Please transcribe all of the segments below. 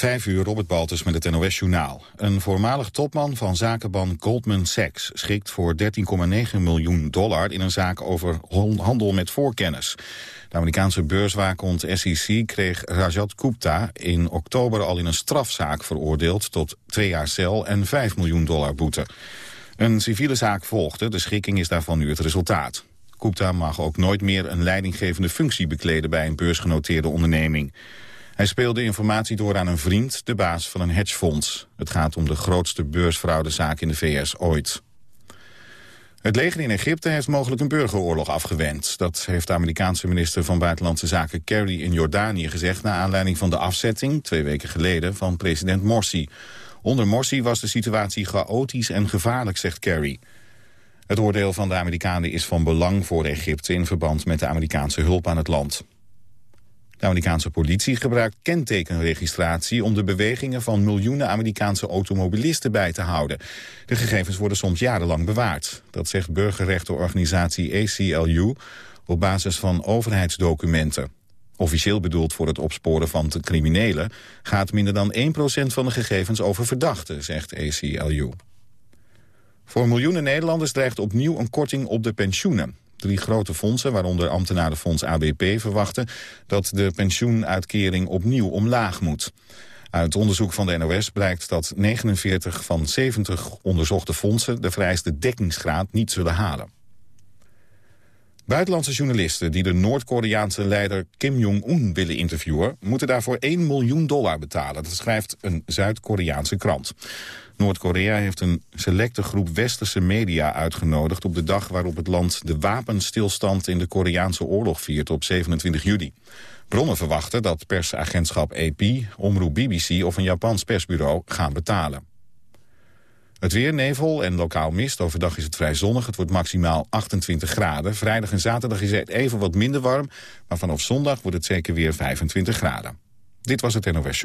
Vijf uur Robert Baltus met het NOS-journaal. Een voormalig topman van zakenban Goldman Sachs schikt voor 13,9 miljoen dollar in een zaak over handel met voorkennis. De Amerikaanse beurswaakhond SEC kreeg Rajat Gupta in oktober al in een strafzaak veroordeeld tot twee jaar cel en 5 miljoen dollar boete. Een civiele zaak volgde, de schikking is daarvan nu het resultaat. Gupta mag ook nooit meer een leidinggevende functie bekleden bij een beursgenoteerde onderneming. Hij speelde informatie door aan een vriend, de baas van een hedgefonds. Het gaat om de grootste beursfraudezaak in de VS ooit. Het leger in Egypte heeft mogelijk een burgeroorlog afgewend. Dat heeft de Amerikaanse minister van Buitenlandse Zaken Kerry in Jordanië gezegd... na aanleiding van de afzetting, twee weken geleden, van president Morsi. Onder Morsi was de situatie chaotisch en gevaarlijk, zegt Kerry. Het oordeel van de Amerikanen is van belang voor Egypte... in verband met de Amerikaanse hulp aan het land. De Amerikaanse politie gebruikt kentekenregistratie om de bewegingen van miljoenen Amerikaanse automobilisten bij te houden. De gegevens worden soms jarenlang bewaard. Dat zegt burgerrechtenorganisatie ACLU op basis van overheidsdocumenten. Officieel bedoeld voor het opsporen van criminelen gaat minder dan 1% van de gegevens over verdachten, zegt ACLU. Voor miljoenen Nederlanders dreigt opnieuw een korting op de pensioenen. Drie grote fondsen, waaronder ambtenarenfonds ABP, verwachten dat de pensioenuitkering opnieuw omlaag moet. Uit onderzoek van de NOS blijkt dat 49 van 70 onderzochte fondsen de vereiste dekkingsgraad niet zullen halen. Buitenlandse journalisten die de Noord-Koreaanse leider Kim Jong-un willen interviewen... moeten daarvoor 1 miljoen dollar betalen. Dat schrijft een Zuid-Koreaanse krant. Noord-Korea heeft een selecte groep westerse media uitgenodigd... op de dag waarop het land de wapenstilstand in de Koreaanse oorlog viert op 27 juli. Bronnen verwachten dat persagentschap AP, omroep BBC of een Japans persbureau gaan betalen. Het weer, nevel en lokaal mist. Overdag is het vrij zonnig. Het wordt maximaal 28 graden. Vrijdag en zaterdag is het even wat minder warm. Maar vanaf zondag wordt het zeker weer 25 graden. Dit was het NOS.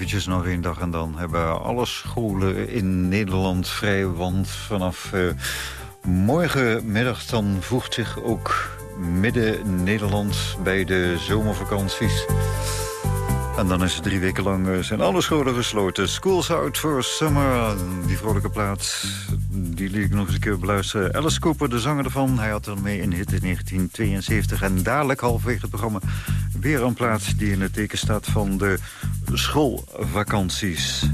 Eventjes nog één dag en dan hebben alle scholen in Nederland vrij. Want vanaf uh, morgenmiddag dan voegt zich ook midden Nederland bij de zomervakanties. En dan is het drie weken lang eh, zijn alle scholen gesloten. Schools out for summer. Die vrolijke plaats, die liet ik nog eens een keer beluisteren. Alice Cooper, de zanger ervan. Hij had er mee in hit in 1972. En dadelijk, halverwege het programma, weer een plaats die in het teken staat van de schoolvakanties.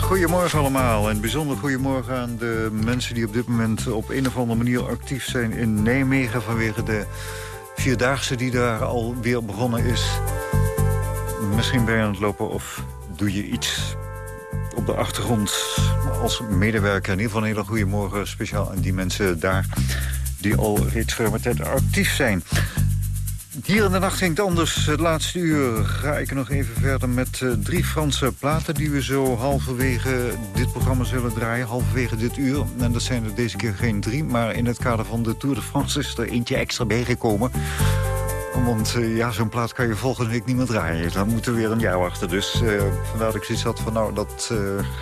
Goedemorgen allemaal en bijzonder goedemorgen aan de mensen die op dit moment op een of andere manier actief zijn in Nijmegen vanwege de Vierdaagse die daar alweer begonnen is. Misschien ben je aan het lopen of doe je iets op de achtergrond als medewerker. In ieder geval een hele goede morgen speciaal aan die mensen daar... die al reeds tijd actief zijn. Hier in de nacht ging het anders. Het laatste uur ga ik nog even verder met uh, drie Franse platen... die we zo halverwege dit programma zullen draaien. Halverwege dit uur. En dat zijn er deze keer geen drie. Maar in het kader van de Tour de France is er eentje extra bijgekomen. Want uh, ja, zo'n plaat kan je volgende week niet meer draaien. Dan moeten we weer een jaar wachten. Dus uh, vandaar dat ik zoiets had van... nou, dat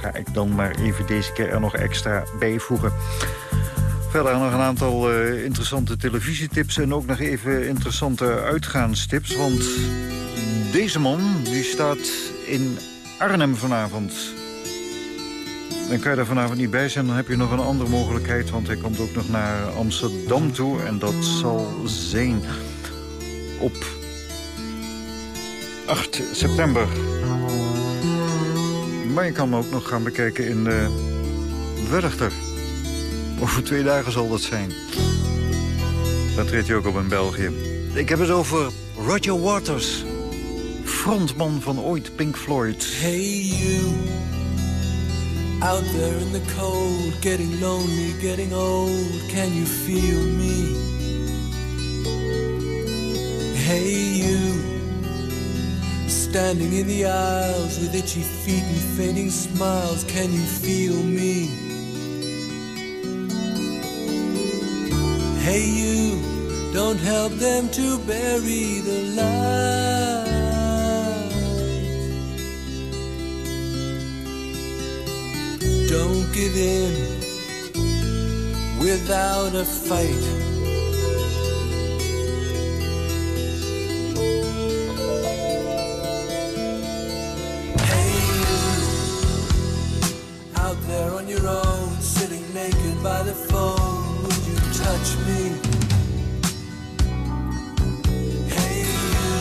ga ik dan maar even deze keer er nog extra bijvoegen. Verder nog een aantal uh, interessante televisietips en ook nog even interessante uitgaanstips. Want deze man die staat in Arnhem vanavond. Dan kan je daar vanavond niet bij zijn, dan heb je nog een andere mogelijkheid. Want hij komt ook nog naar Amsterdam toe. En dat zal zijn op 8 september. Maar je kan hem ook nog gaan bekijken in uh, Werchter. Over twee dagen zal dat zijn. Dat treedt hij ook op in België. Ik heb het over Roger Waters. Frontman van ooit Pink Floyd. Hey you. Out there in the cold. Getting lonely, getting old. Can you feel me? Hey you. Standing in the aisles with itchy feet and fainting smiles. Can you feel me? Hey, you, don't help them to bury the light. Don't give in without a fight. Hey, you, out there on your own, sitting naked by the phone touch me. Hey, you,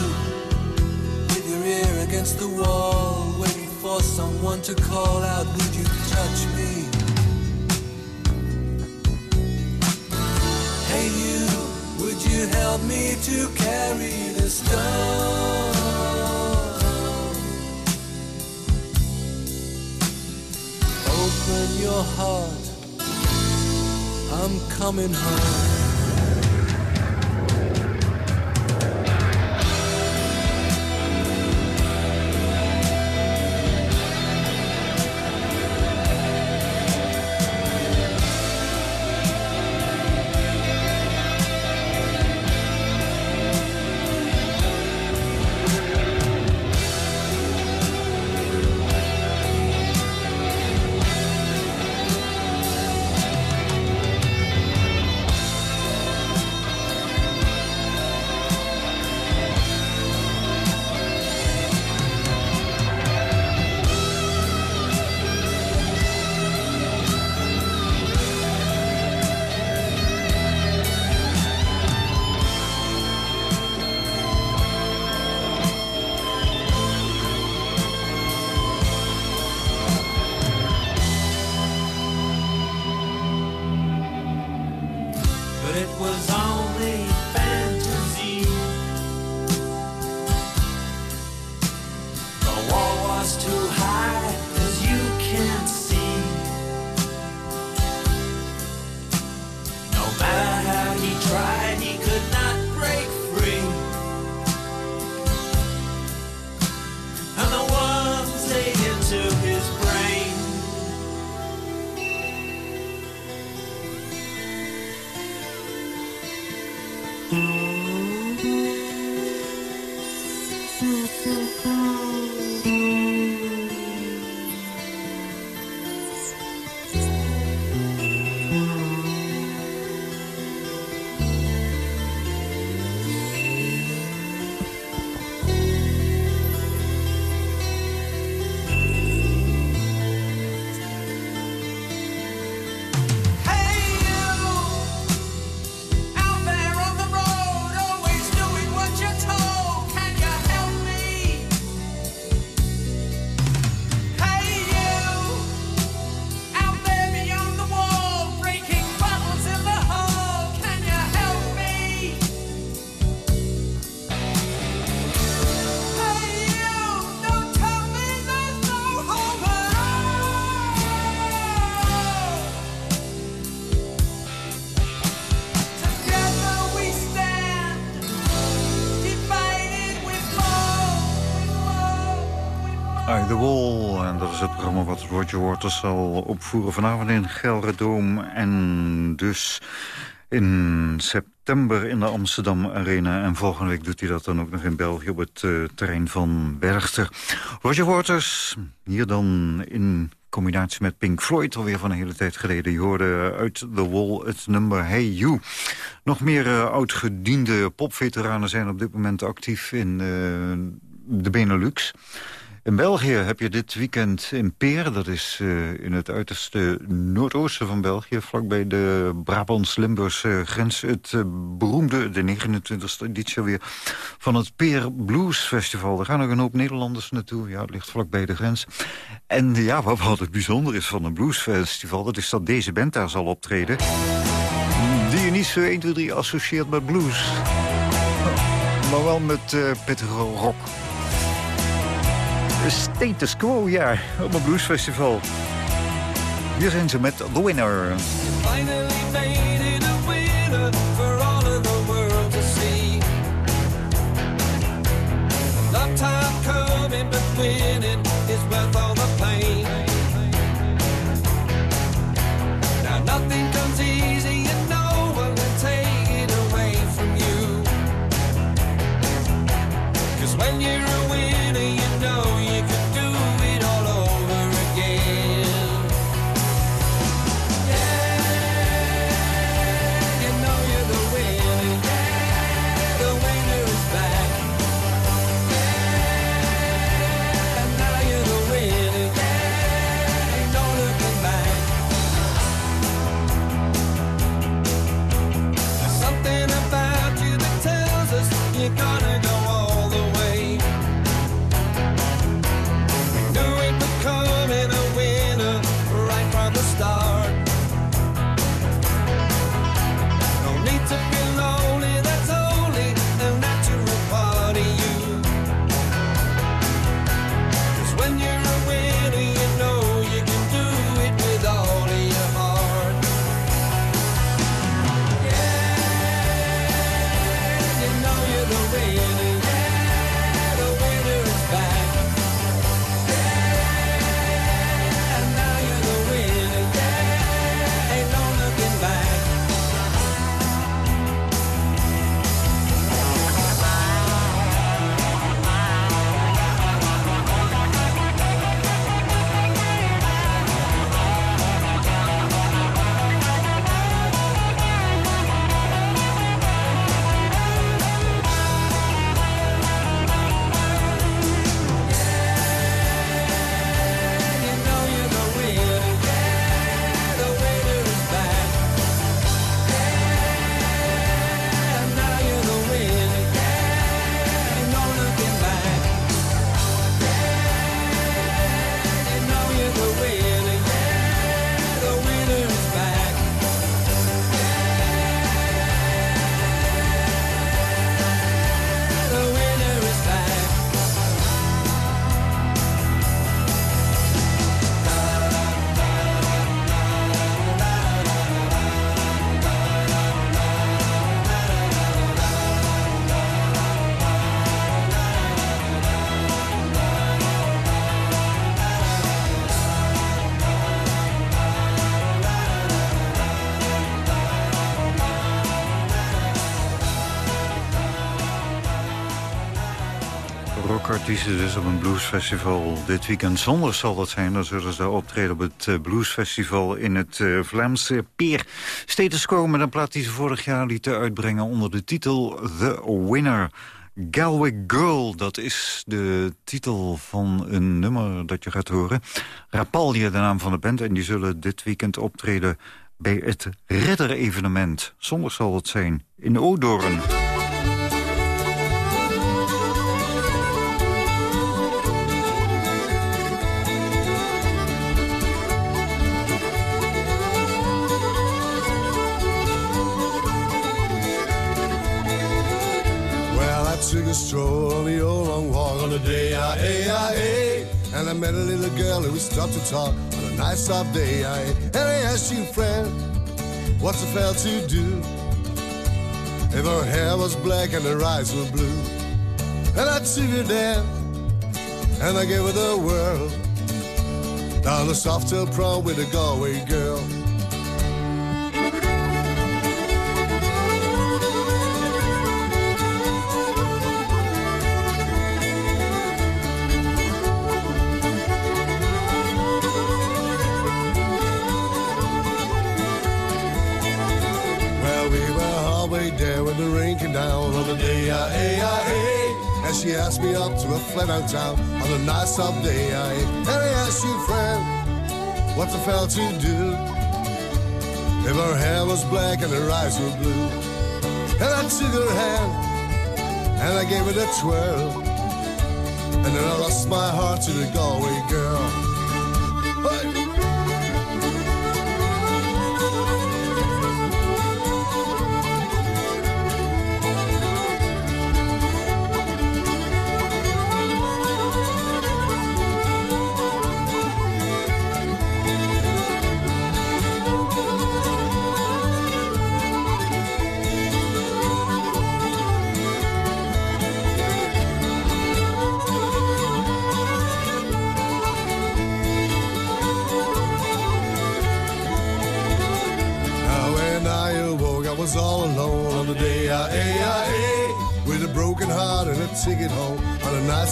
with your ear against the wall, waiting for someone to call out, would you touch me? Hey, you, would you help me to carry the stone? Open your heart coming home. Roger Waters zal opvoeren vanavond in Gelredoom. En dus in september in de Amsterdam Arena. En volgende week doet hij dat dan ook nog in België op het uh, terrein van Bergster. Roger Waters, hier dan in combinatie met Pink Floyd alweer van een hele tijd geleden. Je hoorde uit The Wall het nummer Hey You. Nog meer uh, oudgediende popveteranen zijn op dit moment actief in uh, de Benelux. In België heb je dit weekend in Peer, dat is uh, in het uiterste noordoosten van België... vlakbij de Brabants-Limburgse grens, het uh, beroemde, de 29e editie alweer... van het Peer Blues Festival. Daar gaan ook een hoop Nederlanders naartoe, ja, het ligt vlakbij de grens. En ja, wat, wat het bijzonder is van een bluesfestival... dat is dat deze band daar zal optreden... die je niet zo 1, 2, 3 associeert met blues... maar wel met uh, rock status quo, ja, op een bluesfestival. Hier zijn ze met The Winner. Rockartiesten dus op een bluesfestival dit weekend. Zondag zal dat zijn. Dan zullen ze optreden op het eh, bluesfestival in het eh, Vlaamse Peer. Status Quo met een plaat die ze vorig jaar lieten uitbrengen onder de titel The Winner. Galway Girl, dat is de titel van een nummer dat je gaat horen. Rapalje, de naam van de band. En die zullen dit weekend optreden bij het Ridder-evenement. Zondag zal het zijn in Oudorn. I took a on the old long walk on the day I, I, I, and I met a little girl we stopped to talk on a nice soft day. I, and I asked you, friend, what's a fell to do if her hair was black and her eyes were blue? And I took her down and I gave her the world. Down the Softail prom with a Galway girl. Asked me up to a flat out town on a nice summer day I, I asked you, friend, what's a fella to do? If her hair was black and her eyes were blue And I took her hand and I gave it a twirl And then I lost my heart to the Galway girl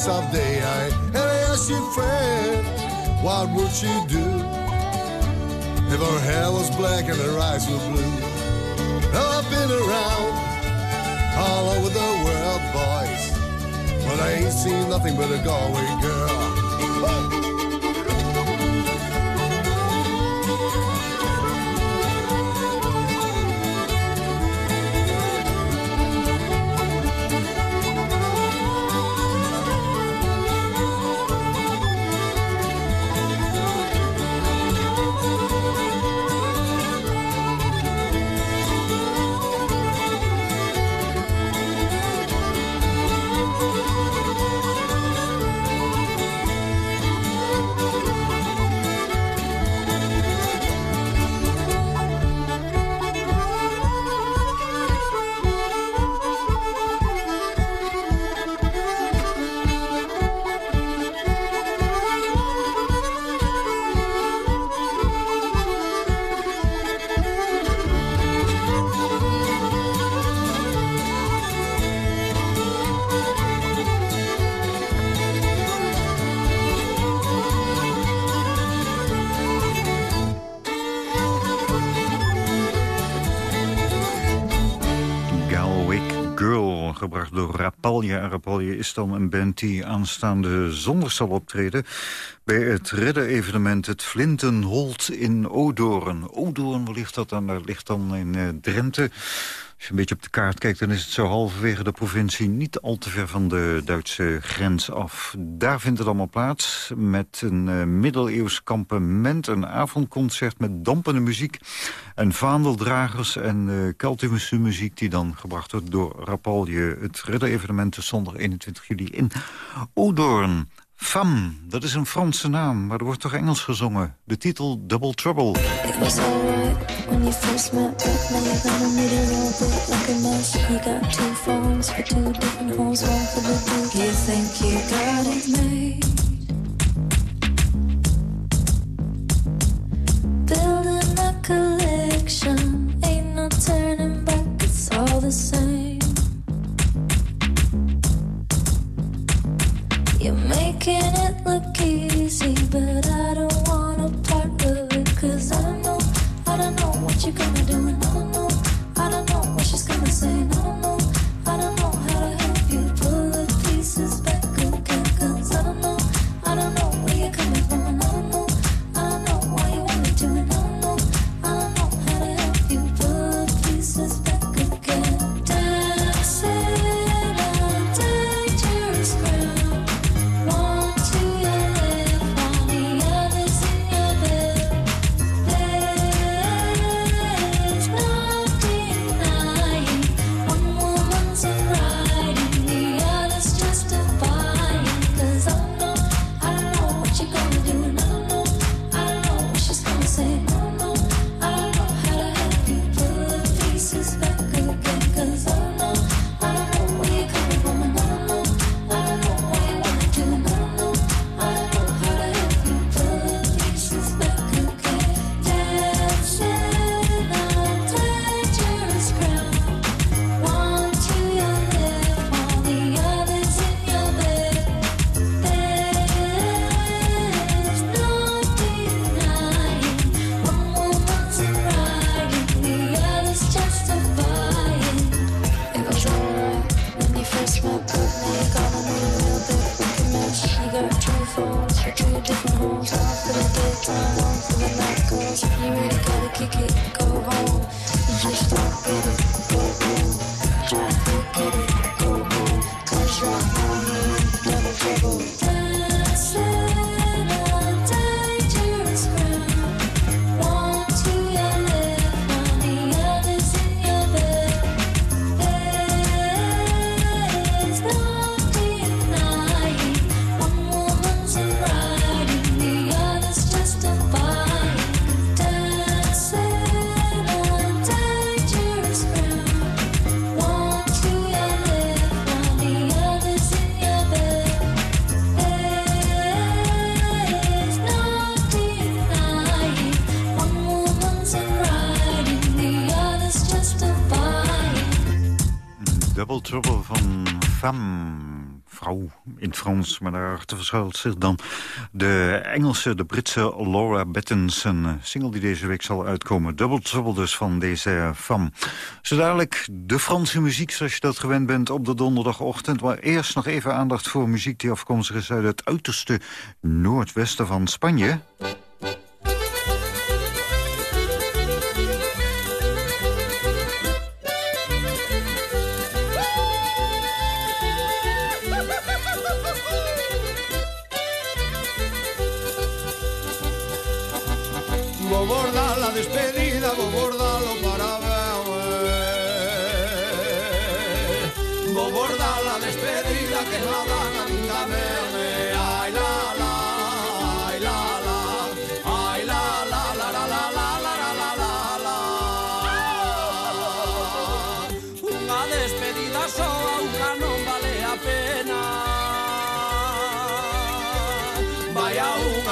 on a day. I, and I asked your friend, what would she do if her hair was black and her eyes were blue? I've been around all over the world, boys, but I ain't seen nothing but a Galway girl. Rapalje. En Rapalje is dan een band die aanstaande zondag zal optreden... bij het redder-evenement het Flintenholt in Odoorn. Odoorn, waar ligt dat dan? Dat ligt dan in eh, Drenthe. Als je een beetje op de kaart kijkt, dan is het zo halverwege de provincie... niet al te ver van de Duitse grens af. Daar vindt het allemaal plaats met een eh, middeleeuws kampement... een avondconcert met dampende muziek en vaandeldragers... en uh, cultische muziek die dan gebracht wordt door Rapalje. Het ridder-evenement is zondag 21 juli in Odoorn. Femme, dat is een Franse naam, maar er wordt toch Engels gezongen. De titel Double Trouble. It Femme. Vrouw in het Frans, maar daarachter verschuilt zich dan de Engelse, de Britse Laura Bettens. Een eh, single die deze week zal uitkomen. Double Trouble dus van deze Femme. Zo dadelijk de Franse muziek zoals je dat gewend bent op de donderdagochtend. Maar eerst nog even aandacht voor muziek die afkomstig is uit het uiterste noordwesten van Spanje.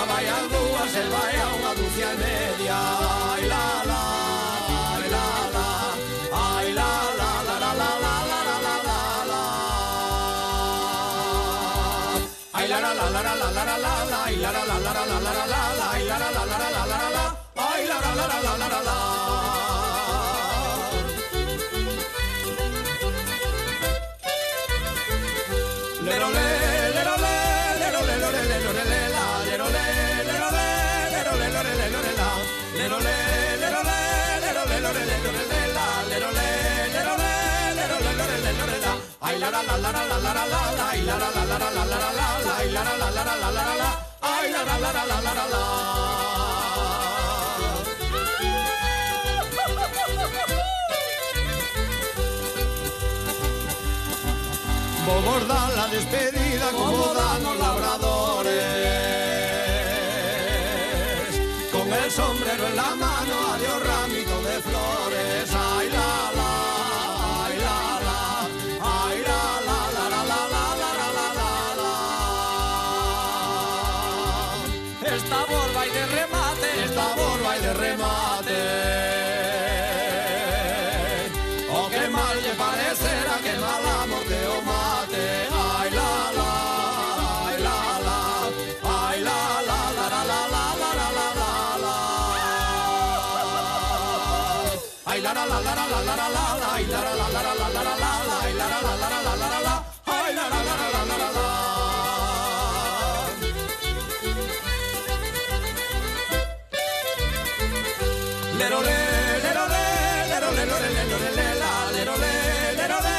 A unha, vai a dúas, e vai a unha dúcia e media. Ai la la, ai la la, ai la la la la la la la la la la la. Ai la la la la la la la la la la, ai la la la la la la la la la la, ai la la la la la la la la la, ai la la la la la la la la. Vou bordar la despedida como dan los labradores. Con el sombrero en la mano, Lerole, lerole, lerole, lerole, lerole, lerole, lerole,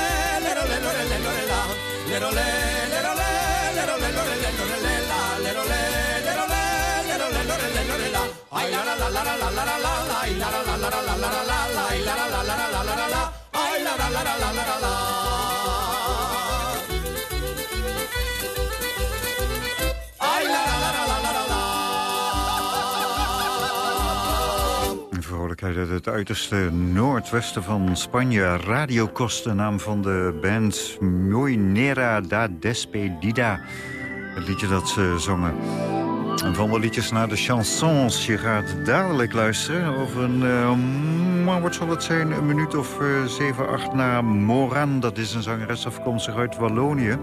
lerole, lerole, lerole, lerole, uit het uiterste noordwesten van Spanje. Radio Cost, de naam van de band Moinera da Despedida. Het liedje dat ze zongen. En van de liedjes naar de chansons. Je gaat dadelijk luisteren over een... eh, maar wat zal het zijn? Een minuut of eh, zeven, acht naar Moran. Dat is een zangeres afkomstig uit Wallonië.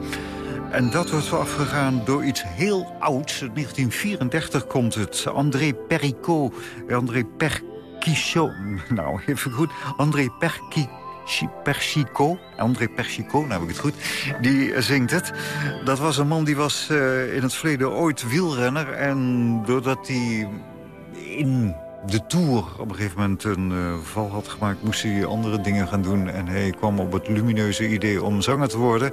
En dat wordt afgegaan door iets heel ouds. In 1934 komt het. André Pericot. André Perquichot. Nou, even goed. André Perqui. Persico, André Persico, nou ik het goed, die zingt het. Dat was een man die was eh, in het verleden ooit wielrenner. En doordat hij in de Tour op een gegeven moment een eh, val had gemaakt... moest hij andere dingen gaan doen. En hij kwam op het lumineuze idee om zanger te worden.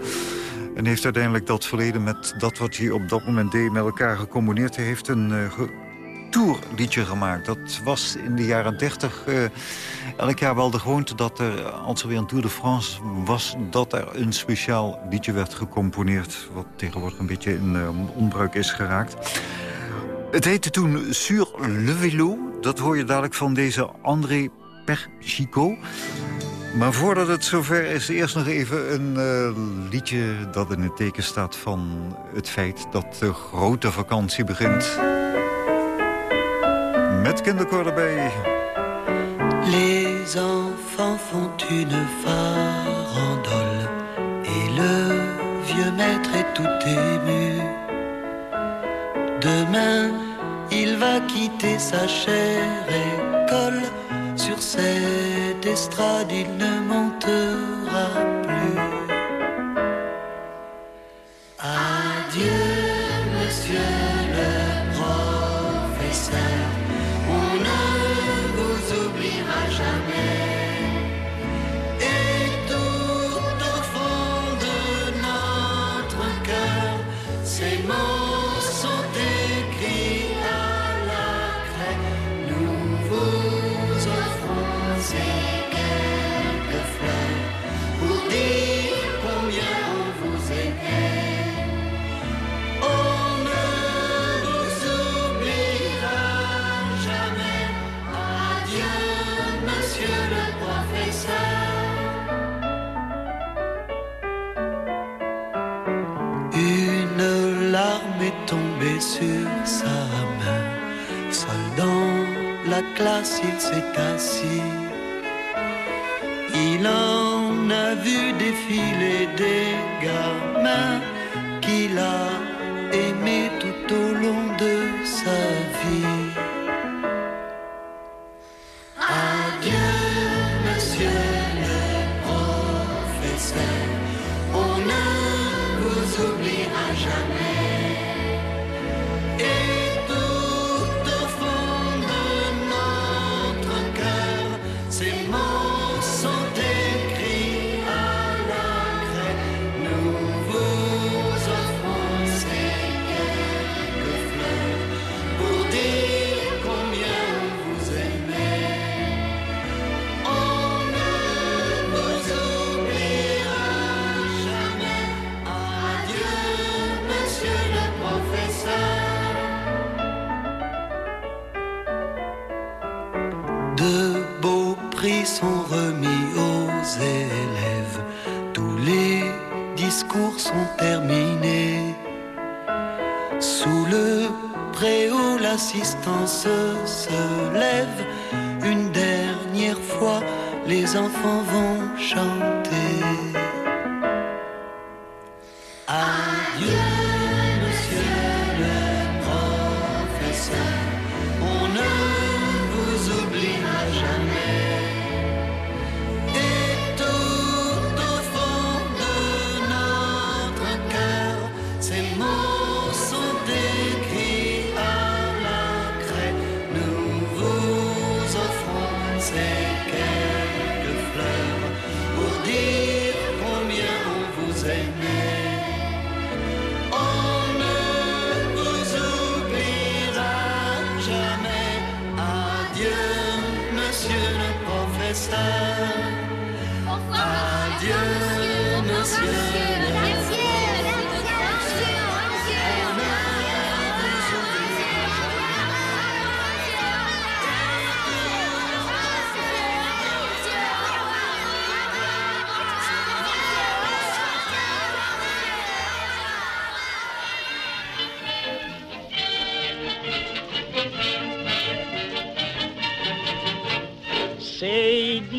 En heeft uiteindelijk dat verleden met dat wat hij op dat moment deed... met elkaar gecombineerd. Hij heeft een ge- tourliedje gemaakt. Dat was in de jaren 30 eh, elk jaar wel de gewoonte... dat er, als er weer een Tour de France was... dat er een speciaal liedje werd gecomponeerd... wat tegenwoordig een beetje in eh, onbruik is geraakt. Het heette toen Sur le vélo. Dat hoor je dadelijk van deze André Perchico. Maar voordat het zover is, eerst nog even een eh, liedje dat in het teken staat van het feit dat de grote vakantie begint. Met kinderkoor erbij. Les enfants font une farandole Et le vieux maître est tout ému. Demain, il va quitter sa chère école. Sur cette estrade, il ne montera classe, il s'est assis. Il en a vu défiler des gamins qu'il a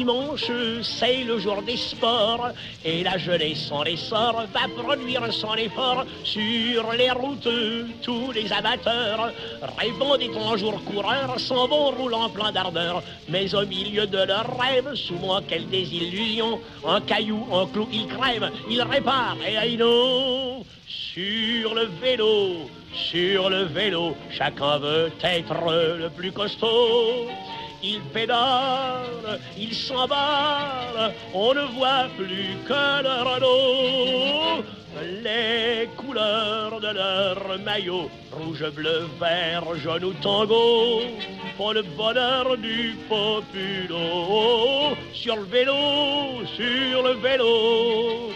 dimanche, c'est le jour des sports, et la jeunesse en essor va produire son effort sur les routes. Tous les amateurs, rêvant d'être un jour coureurs, s'en vont roulant plein d'ardeur. Mais au milieu de leurs rêves, souvent quelle désillusion, un caillou, un clou, ils crèvent, ils réparent, et aïe non sur le vélo, sur le vélo, chacun veut être le plus costaud. Il pédale, il s'emballe, on ne voit plus que leur anneau. Les couleurs de leur maillot, rouge, bleu, vert, jaune ou tango, font le bonheur du populo. Sur le vélo, sur le vélo.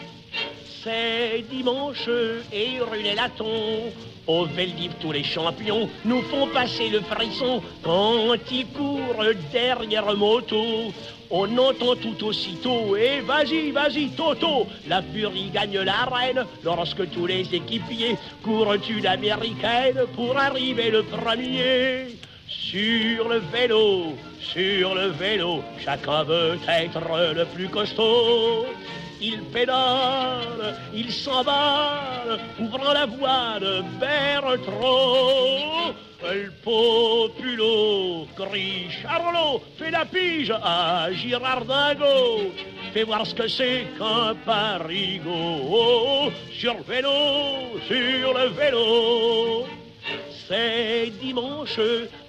C'est dimanche et rue les Latons. Au Veldiv, tous les champions nous font passer le frisson quand ils courent derrière moto. On entend tout aussitôt et vas-y, vas-y, Toto. La furie gagne l'arène lorsque tous les équipiers courent une américaine pour arriver le premier. Sur le vélo, sur le vélo, chacun veut être le plus costaud. Il pédale, il s'emballe, ouvrant la voie de Bertrand. Le populo crie Charlot, fais la pige à Girardingo. Fais voir ce que c'est qu'un parigo. Sur le vélo, sur le vélo. C'est dimanche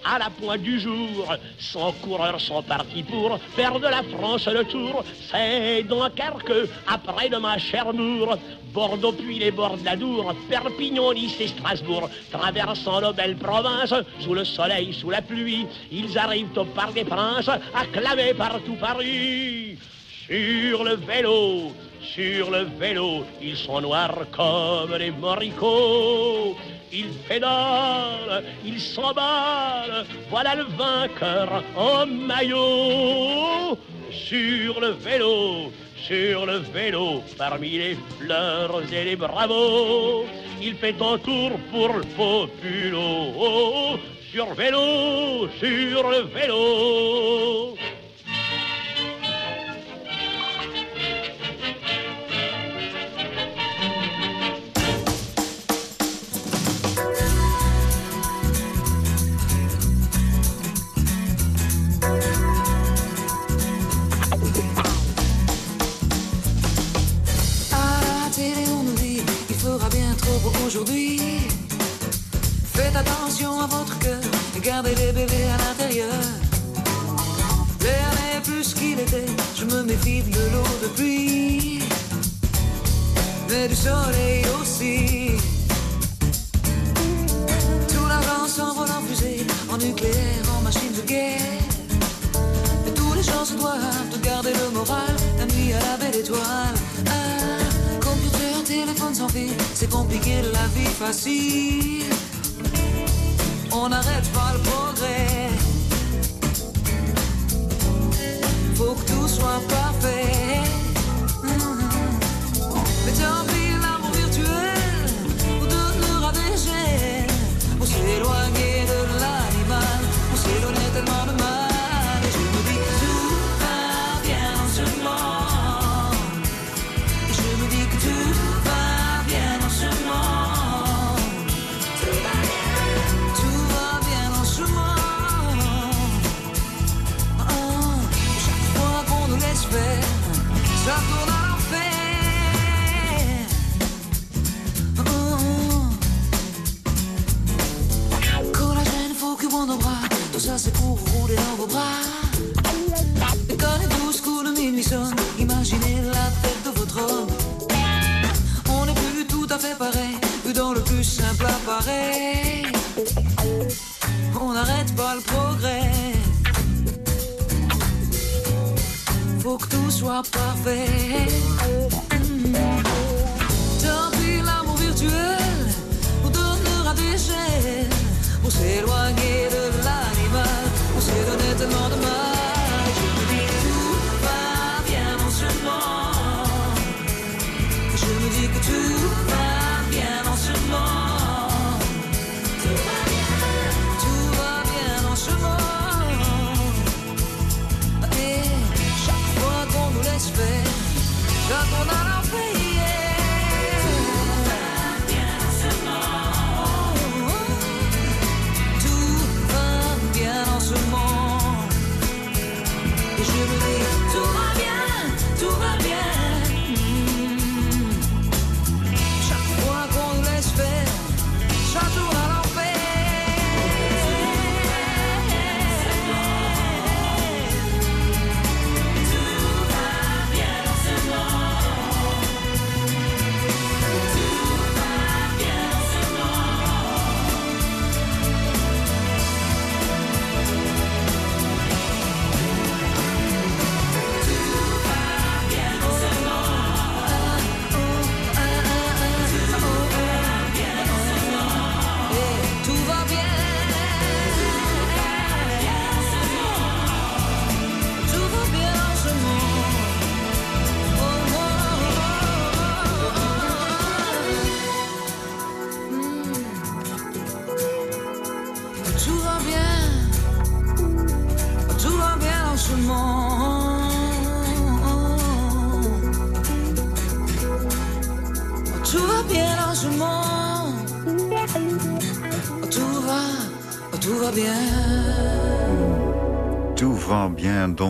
à la pointe du jour. Cent coureurs sont partis pour faire de la France le tour. C'est Dunkerque, après-demain Cherbourg. Bordeaux puis les bords de la Dour. Perpignan, Nice et Strasbourg. Traversant nos belles provinces, sous le soleil, sous la pluie. Ils arrivent au Parc des Princes, acclamés partout Paris. Sur le vélo, sur le vélo, ils sont noirs comme des moricots. Ils pédalent, ils s'emballent, voilà le vainqueur en maillot. Sur le vélo, sur le vélo, parmi les fleurs et les bravos, il fait un tour pour le populo. Sur vélo, sur le vélo. Attention à votre cœur et gardez les bébés à l'intérieur. L'air n'est plus qu'il était, je me méfie de l'eau de pluie, mais du soleil aussi. Tout l'argent s'envole en fusée, en nucléaire, en machine de guerre. Et tous les gens se doivent de garder le moral la nuit à la belle étoile. Ah, computer, téléphone sans fil, c'est compliqué la vie facile. On n'arrête pas le progrès. Faut que tout soit parfait.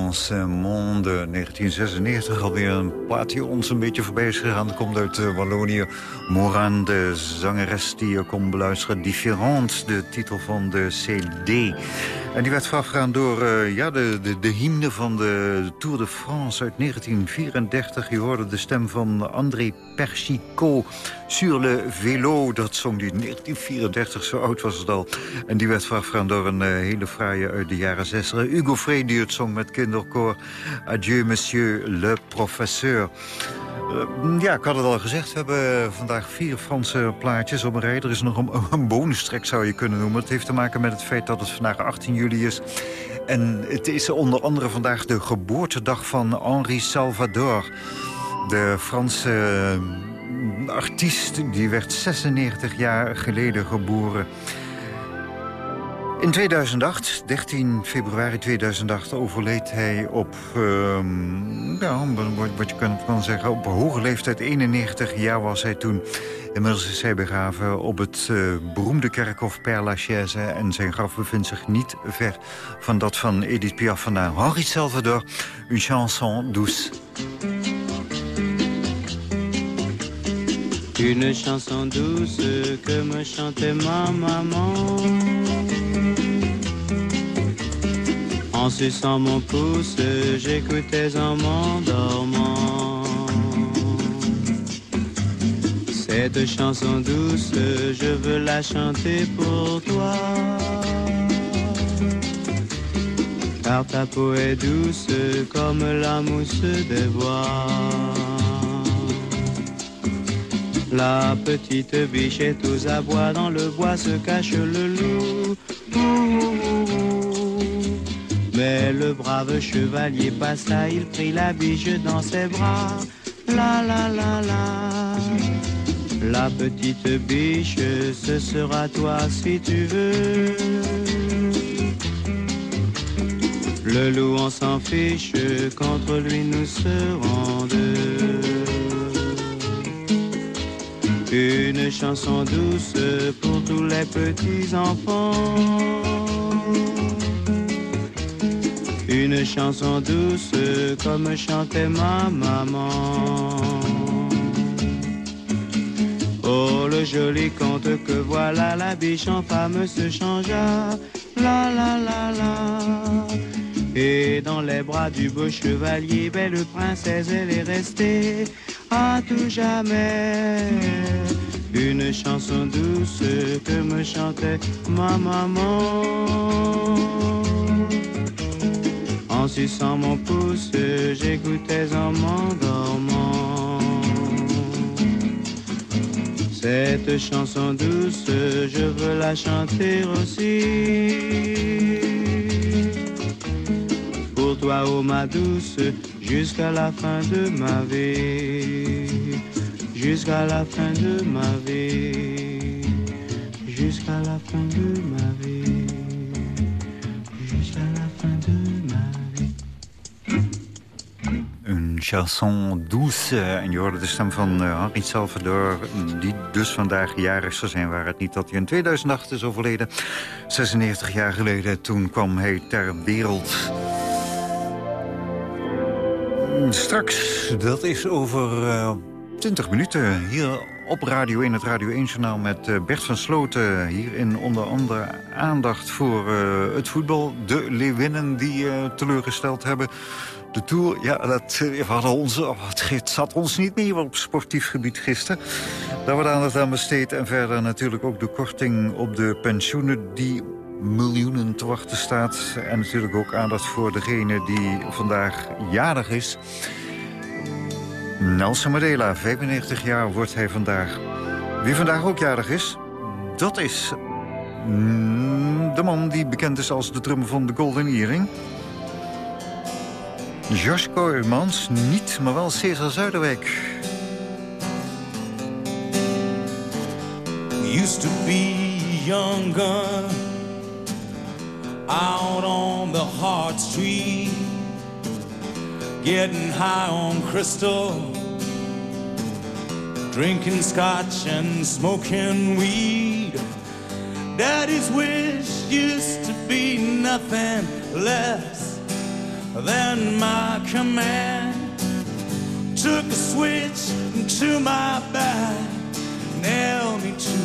Bien dans ce monde. 1996, alweer een plaat die ons een beetje voorbij is gegaan. Dat komt uit uh, Wallonië. Moran, de zangeres die je kon beluisteren. Différent, de titel van de CD. En die werd voorafgegaan door uh, ja, de, de, de hymne van de Tour de France uit 1934. Je hoorde de stem van André Perchicot. Sur le vélo, dat zong die in 1934, zo oud was het al. En die werd voorafgegaan door een uh, hele fraaie uit de jaren 60. Hugo Frey die het zong met kinderkoor. Adieu, monsieur le professeur. Uh, ja, ik had het al gezegd. We hebben vandaag vier Franse plaatjes op een rij. Er is nog een, een bonustrek, zou je kunnen noemen. Het heeft te maken met het feit dat het vandaag 18 juli En het is onder andere vandaag de geboortedag van Henri Salvador. De Franse uh, artiest, die werd 96 jaar geleden geboren. In 2008, 13 februari 2008, overleed hij op, um, ja, wat je kan, kan zeggen, op hoge leeftijd. 91 jaar was hij toen. Inmiddels is hij begraven op het uh, beroemde kerkhof Père Lachaise. En zijn graf bevindt zich niet ver van dat van Edith Piaf vandaan. Henri Salvador, une chanson douce. Une chanson douce que me chantait ma maman En suçant mon pouce, j'écoutais en m'endormant. Cette chanson douce, je veux la chanter pour toi. Car ta peau est douce comme la mousse des bois. La petite bichette aux abois, dans le bois se cache le loup. Mais le brave chevalier passa, il prit la biche dans ses bras. La la la la. La petite biche, ce sera toi si tu veux. Le loup, on s'en fiche, contre lui nous serons deux. Une chanson douce pour tous les petits enfants. Une chanson douce comme chantait ma maman. Oh, le joli conte que voilà, la biche en femme se changea. La la la la. Et dans les bras du beau chevalier, belle princesse, elle est restée à tout jamais. Une chanson douce que me chantait ma maman. Suçant mon pouce, j'écoutais en m'endormant. Cette chanson douce, je veux la chanter aussi. Pour toi, oh ma douce, jusqu'à la fin de ma vie. Jusqu'à la fin de ma vie. Jusqu'à la fin de ma vie. Chanson douce. En je hoorde de stem van Henri Salvador, die dus vandaag jarig zou zijn. Waar het niet dat hij in 2008 is overleden. 96 jaar geleden, toen kwam hij ter wereld. Straks, dat is over uh, 20 minuten, hier op Radio 1, het Radio 1-journaal met uh, Bert van Sloten. Hierin onder andere aandacht voor het voetbal. De Leeuwinnen die teleurgesteld hebben. De Tour, ja, dat, we hadden ons, oh, het zat ons niet meer op sportief gebied gisteren. Daar wordt aandacht aan besteed. En verder natuurlijk ook de korting op de pensioenen die miljoenen te wachten staat. En natuurlijk ook aandacht voor degene die vandaag jarig is. Nelson Mandela, 95 jaar wordt hij vandaag. Wie vandaag ook jarig is, dat is mm, de man die bekend is als de drummer van de Golden Earring. Josh Kooijmans, niet, maar wel Cesar Zuiderwijk. Used to be younger Out on the hard street Getting high on crystal Drinking scotch and smoking weed Daddy's wish used to be nothing less than my command. Took a switch to my back, nailed me to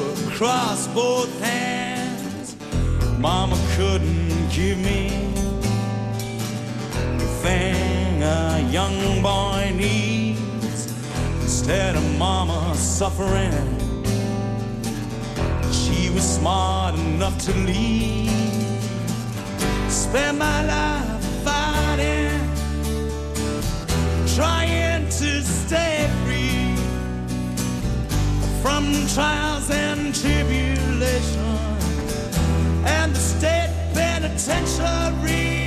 a cross both hands. Mama couldn't give me the thing a young boy needs. Instead of mama suffering, she was smart enough to leave. Spend my life fighting, trying to stay free from trials and tribulation and the state penitentiary.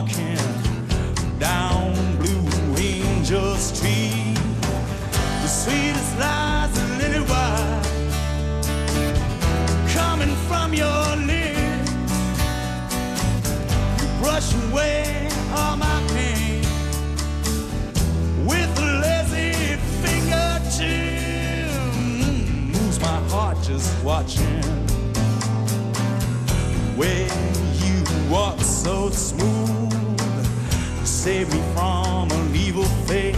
Walking down Blue Angel Street. The sweetest lies a lily coming from your lips. You brush away all my pain with a lazy fingertip. Moves my heart just watching. Way you walk so smooth, save me from an evil fate.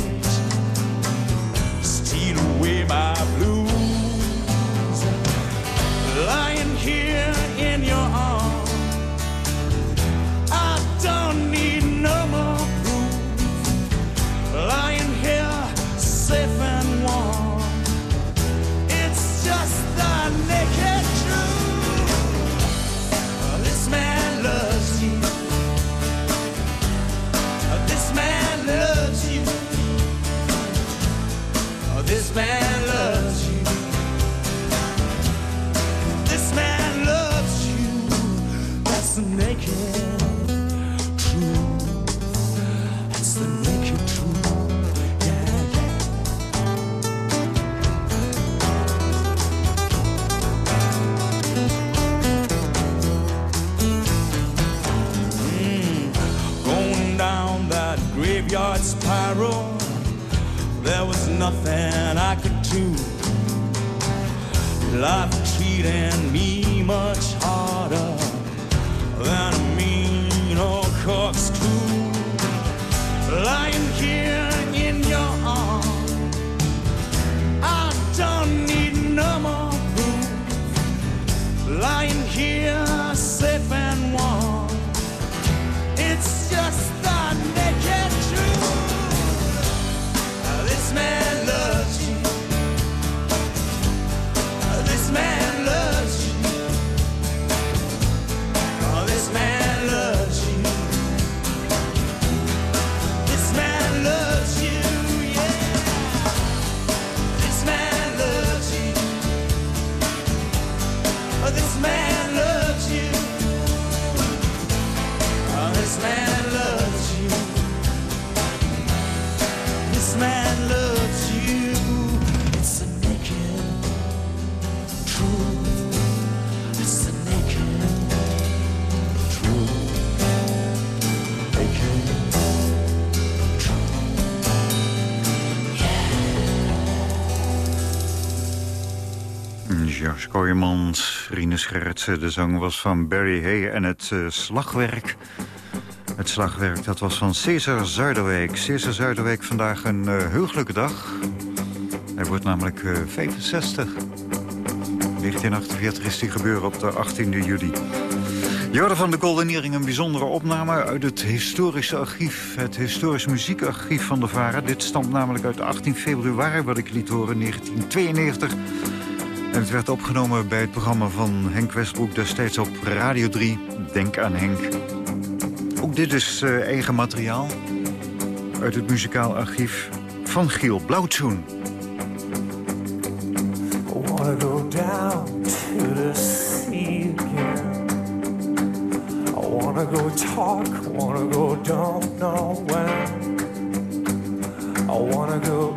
Nothing I could do. Life treating Schertsen. De zang was van Barry Hay en het eh, slagwerk. Het slagwerk dat was van Cesar Zuiderwijk. Cesar Zuiderwijk vandaag een uh, heugelijke dag. Hij wordt namelijk eh, 65. 1948 is die gebeuren op de 18e juli. Jordan van de Goldenering, een bijzondere opname uit het historische archief. Het historisch muziekarchief van de VARA. Dit stamt namelijk uit 18 februari, wat ik liet horen, 1992. En het werd opgenomen bij het programma van Henk Westbroek... destijds op Radio 3, Denk aan Henk. Ook dit is eh, eigen materiaal uit het muzikaal archief van Giel wanna go down to talk, wanna go don't know when. I wanna go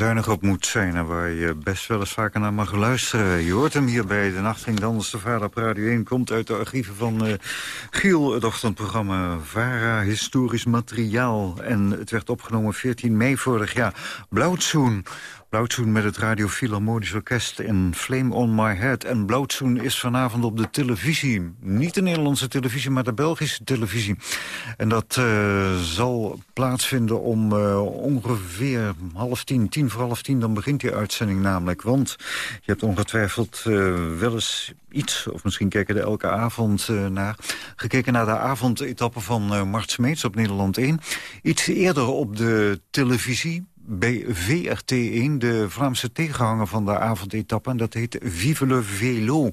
zuinig op moet zijn... en waar je best wel eens vaker naar mag luisteren. Je hoort hem hier bij De Nacht ging de Vader op Radio 1. Komt uit de archieven van eh, Giel, het ochtendprogramma VARA Historisch Materiaal. En het werd opgenomen 14 mei vorig jaar. Blauwtsoen. Blauwtsoen met het Radio Philharmonisch Orkest in Flame on My Head. En Blauwtsoen is vanavond op de televisie. Niet de Nederlandse televisie, maar de Belgische televisie. En dat eh, zal plaatsvinden om eh, ongeveer half tien, tien voor half tien. Dan begint die uitzending namelijk. Want je hebt ongetwijfeld eh, wel eens iets, of misschien kijken er elke avond naar... gekeken naar de avondetappe van Mart Smeets op Nederland 1. Iets eerder op de televisie bij VRT1, de Vlaamse tegenhanger van de avondetappe. En dat heet Vive le Velo.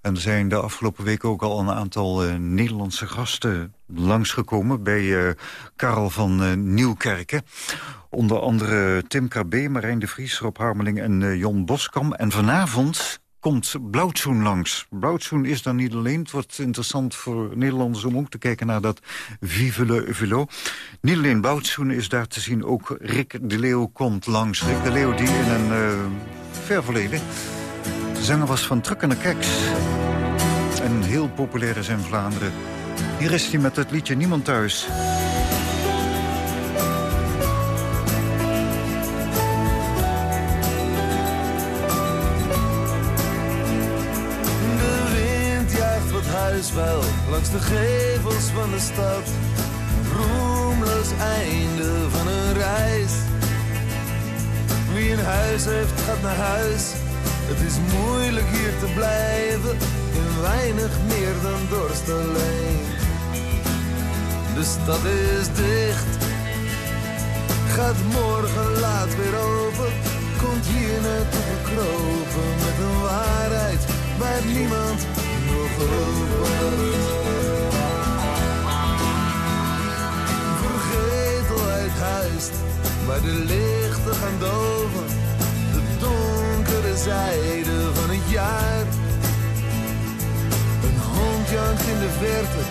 En er zijn de afgelopen week ook al een aantal eh, Nederlandse gasten langsgekomen... bij eh, Karel van eh, Nieuwkerken. Onder andere Tim KB, Marijn de Vries, Rob Harmeling en Jon Boskam. En vanavond komt Blauwtsoen langs. Blauwtsoen is dan niet alleen. Het wordt interessant voor Nederlanders om ook te kijken naar dat Vive le Velo. Niet alleen Blauwtsoen is daar te zien, ook Rick de Leeuw komt langs. Rick de Leeuw die in een eh, ver verleden zanger was van Truck en de Keks. En heel populair is in Vlaanderen. Hier is hij met het liedje Niemand Thuis. Huisvuil langs de gevels van de stad. Roemloos einde van een reis. Wie een huis heeft, gaat naar huis. Het is moeilijk hier te blijven. In weinig meer dan dorst alleen. De stad is dicht. Gaat morgen laat weer open. Komt hier naartoe gekropen met een waarheid waar niemand nog over. Vergetelheid huist, waar de lichten gaan doven. De donkere zijde van het jaar. Een hond jankt in de verte,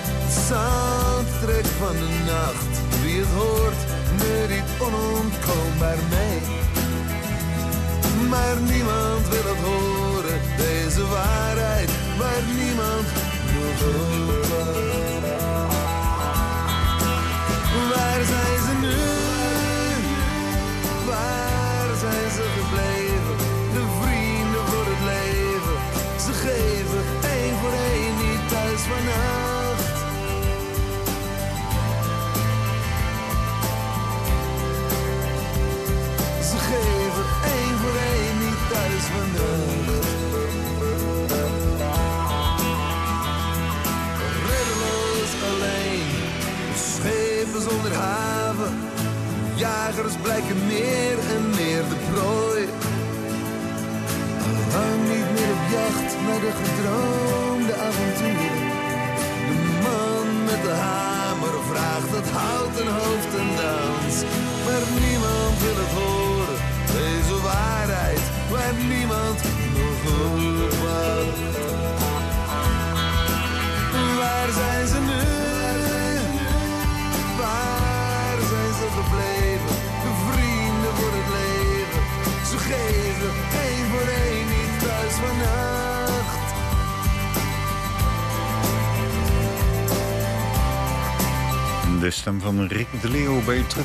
het van de nacht. Wie het hoort, neuriet onontkoombaar mee. Maar niemand wil het horen, deze waarheid waar niemand nog over.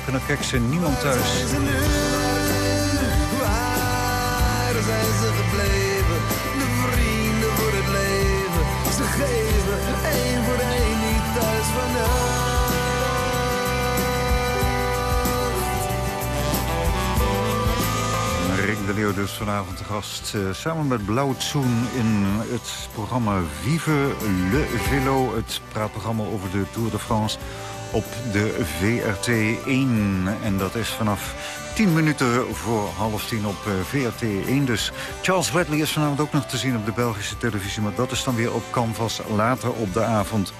Leeuw bij Truppen naar Keks en Niemand Thuis. Waar zijn ze ze gebleven? De vrienden voor het leven. Ze geven één voor één niet thuis vannacht. Rick de Leeuw dus vanavond te gast. eh, samen met Blauw Tsoen in het programma Vive le Vélo. Het praatprogramma over de Tour de France op de VRT 1. En dat is vanaf 10 minuten voor half tien op eh, VRT 1. Dus Charles Bradley is vanavond ook nog te zien op de Belgische televisie. Maar dat is dan weer op Canvas later op de avond.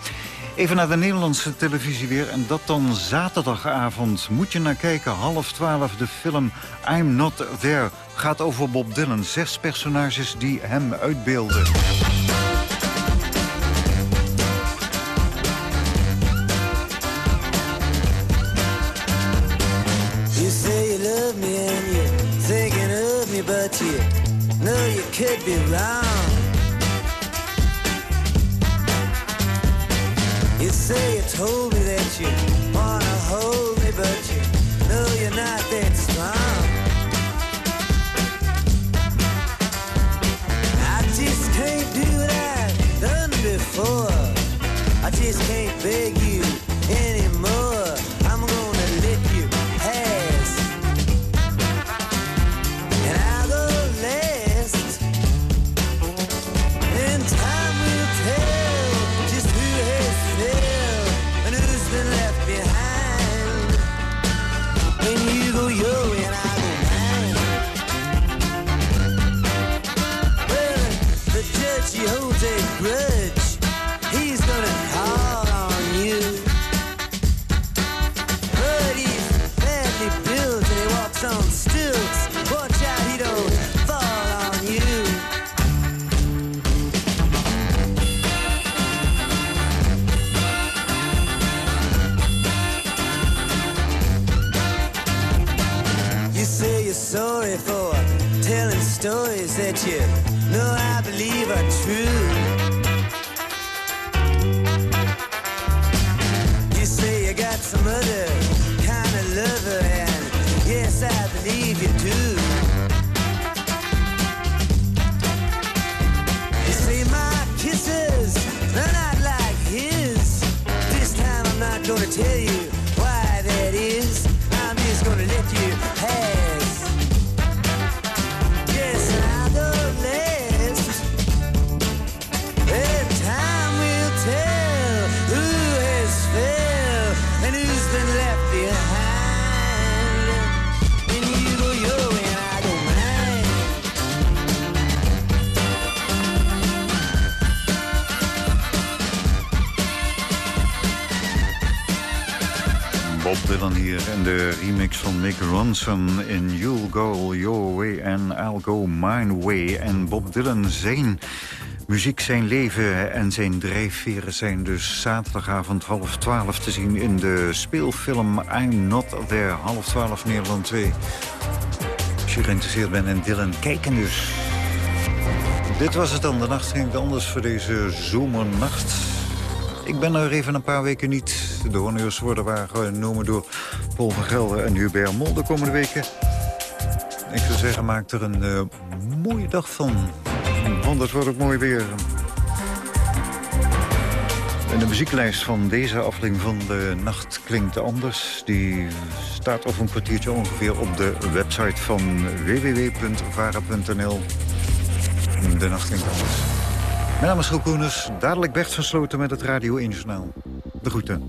Even naar de Nederlandse televisie weer. En dat dan zaterdagavond. Moet je naar kijken. Half twaalf de film I'm Not There. Gaat over Bob Dylan. Zes personages die hem uitbeelden. In You'll Go Your Way and I'll Go Mine Way. En Bob Dylan, zijn muziek, zijn leven en zijn drijfveren zijn dus zaterdagavond half twaalf te zien in de speelfilm I'm Not There, half twaalf Nederland 2. Als je geïnteresseerd bent in Dylan, kijken dus. Dit was het dan, de nacht ging anders voor deze zomernacht. Ik ben er even een paar weken niet. De honneurs worden waargenomen door Paul van Gelder en Hubert Mol de komende weken. Ik zou zeggen, maak er een uh, mooie dag van. Want het wordt ook mooi weer. En de muzieklijst van deze aflevering van De Nacht Klinkt Anders... die staat over een kwartiertje ongeveer op de website van www.vara.nl. De Nacht Klinkt Anders. Mijn naam is Roel Koeners, dadelijk Bert van Sloten met het Radio 1 Journaal. De groeten.